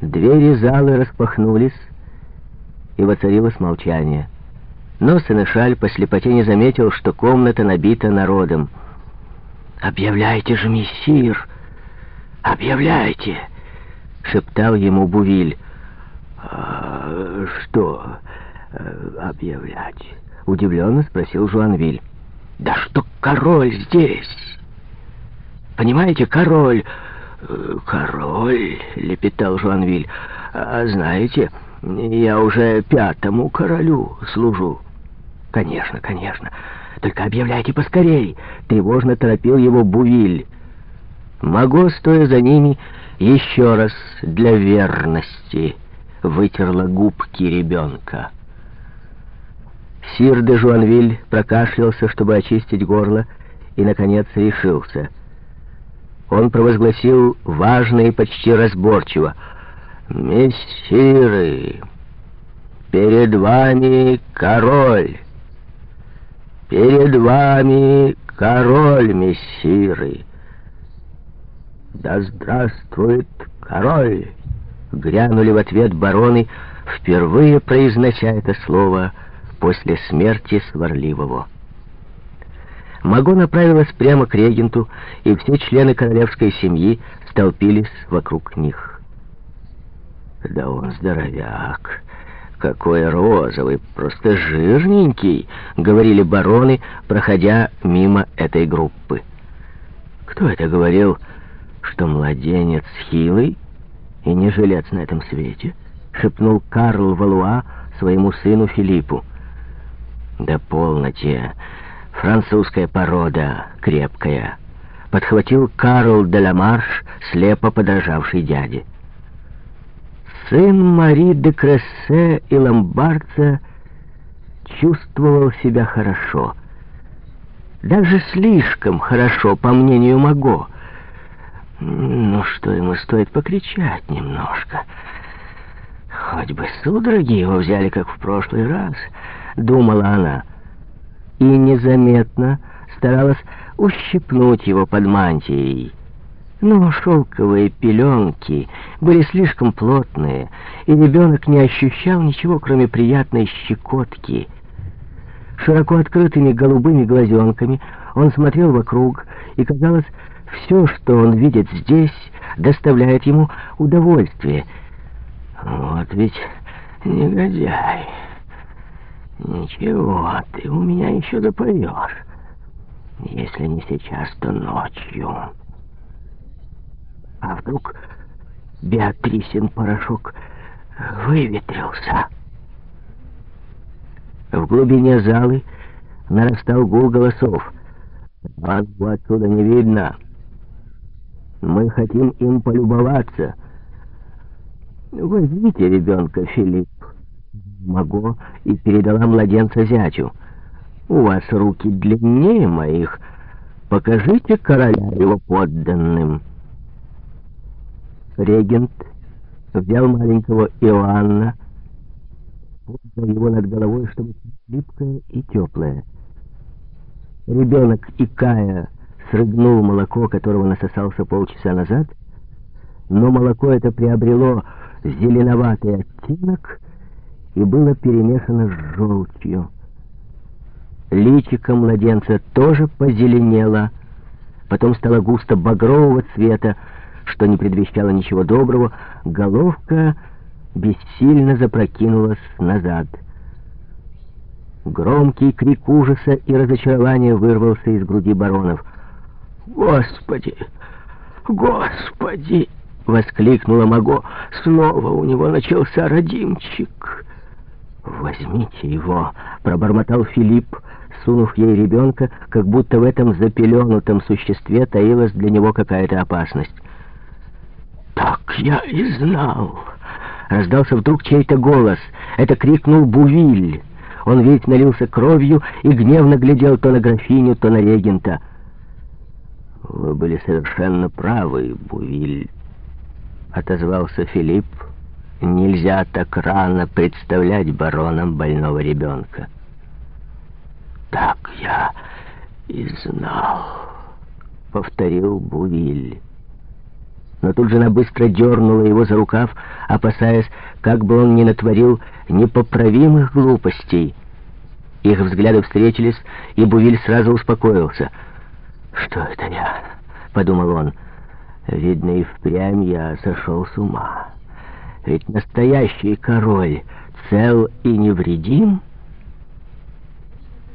Двери залы распахнулись, и воцарилось молчание. Но Сенешаль по слепоте не заметил, что комната набита народом. «Объявляйте же, мессир! Объявляйте!» — шептал ему Бувиль. «А что э, объявлять?» — удивленно спросил Жуанвиль. «Да что король здесь! Понимаете, король...» «Э, «Король?» — лепетал Жуанвиль. «А знаете, я уже пятому королю служу». «Конечно, конечно. Только объявляйте поскорей!» — тревожно торопил его Бувиль. Маго, стоя за ними, еще раз для верности вытерла губки ребенка. Сир де Жуанвиль прокашлялся, чтобы очистить горло, и, наконец, решился. Он провозгласил важно и почти разборчиво. «Мессиры, перед вами король!» Перед вами король мессиры. Да здравствует король! Грянули в ответ бароны, впервые произнося это слово после смерти сварливого. Маго направилась прямо к регенту, и все члены королевской семьи столпились вокруг них. Да он здоровяк! «Какой розовый, просто жирненький», — говорили бароны, проходя мимо этой группы. «Кто это говорил, что младенец хилый и не жилец на этом свете?» — шепнул Карл Валуа своему сыну Филиппу. «Да полноте, французская порода, крепкая», — подхватил Карл де Ламарш, слепо подражавший дяде. Сын Мари де Крессе и ломбардца чувствовал себя хорошо. Даже слишком хорошо, по мнению Маго. Ну, что ему стоит покричать немножко. Хоть бы судороги его взяли, как в прошлый раз, думала она. И незаметно старалась ущипнуть его под мантией. Но шелковые пеленки были слишком плотные, и ребенок не ощущал ничего, кроме приятной щекотки. Широко открытыми голубыми глазенками он смотрел вокруг, и, казалось, все, что он видит здесь, доставляет ему удовольствие. Вот ведь негодяй. Ничего, ты у меня еще допоешь. Если не сейчас, то ночью. А вдруг Беатрисин порошок выветрился? В глубине залы нарастал гул голосов. «Банку отсюда не видно. Мы хотим им полюбоваться. Возьмите ребенка, Филипп». Маго и передала младенца зятю. «У вас руки длиннее моих. Покажите короля его подданным». Регент взял маленького Иоанна, поднял его над головой, чтобы липкое и теплое. Ребенок, икая, срыгнул молоко, которого насосался полчаса назад, но молоко это приобрело зеленоватый оттенок и было перемешано с желчью. Личико младенца тоже позеленело, потом стало густо багрового цвета, что не предвещало ничего доброго, головка бессильно запрокинулась назад. Громкий крик ужаса и разочарования вырвался из груди баронов. «Господи! Господи!» — воскликнула Маго. «Снова у него начался родимчик!» «Возьмите его!» — пробормотал Филипп, сунув ей ребенка, как будто в этом запеленутом существе таилась для него какая-то опасность. «Так я и знал!» Раздался вдруг чей-то голос. Это крикнул Бувиль. Он ведь налился кровью и гневно глядел то на графиню, то на регента. «Вы были совершенно правы, Бувиль», — отозвался Филипп. «Нельзя так рано представлять баронам больного ребенка». «Так я и знал», — повторил Бувиль. но тут жена быстро дернула его за рукав, опасаясь, как бы он ни натворил непоправимых глупостей. Их взгляды встретились, и Бувиль сразу успокоился. «Что это я?» — подумал он. «Видно, и впрямь я сошел с ума. Ведь настоящий король цел и невредим...»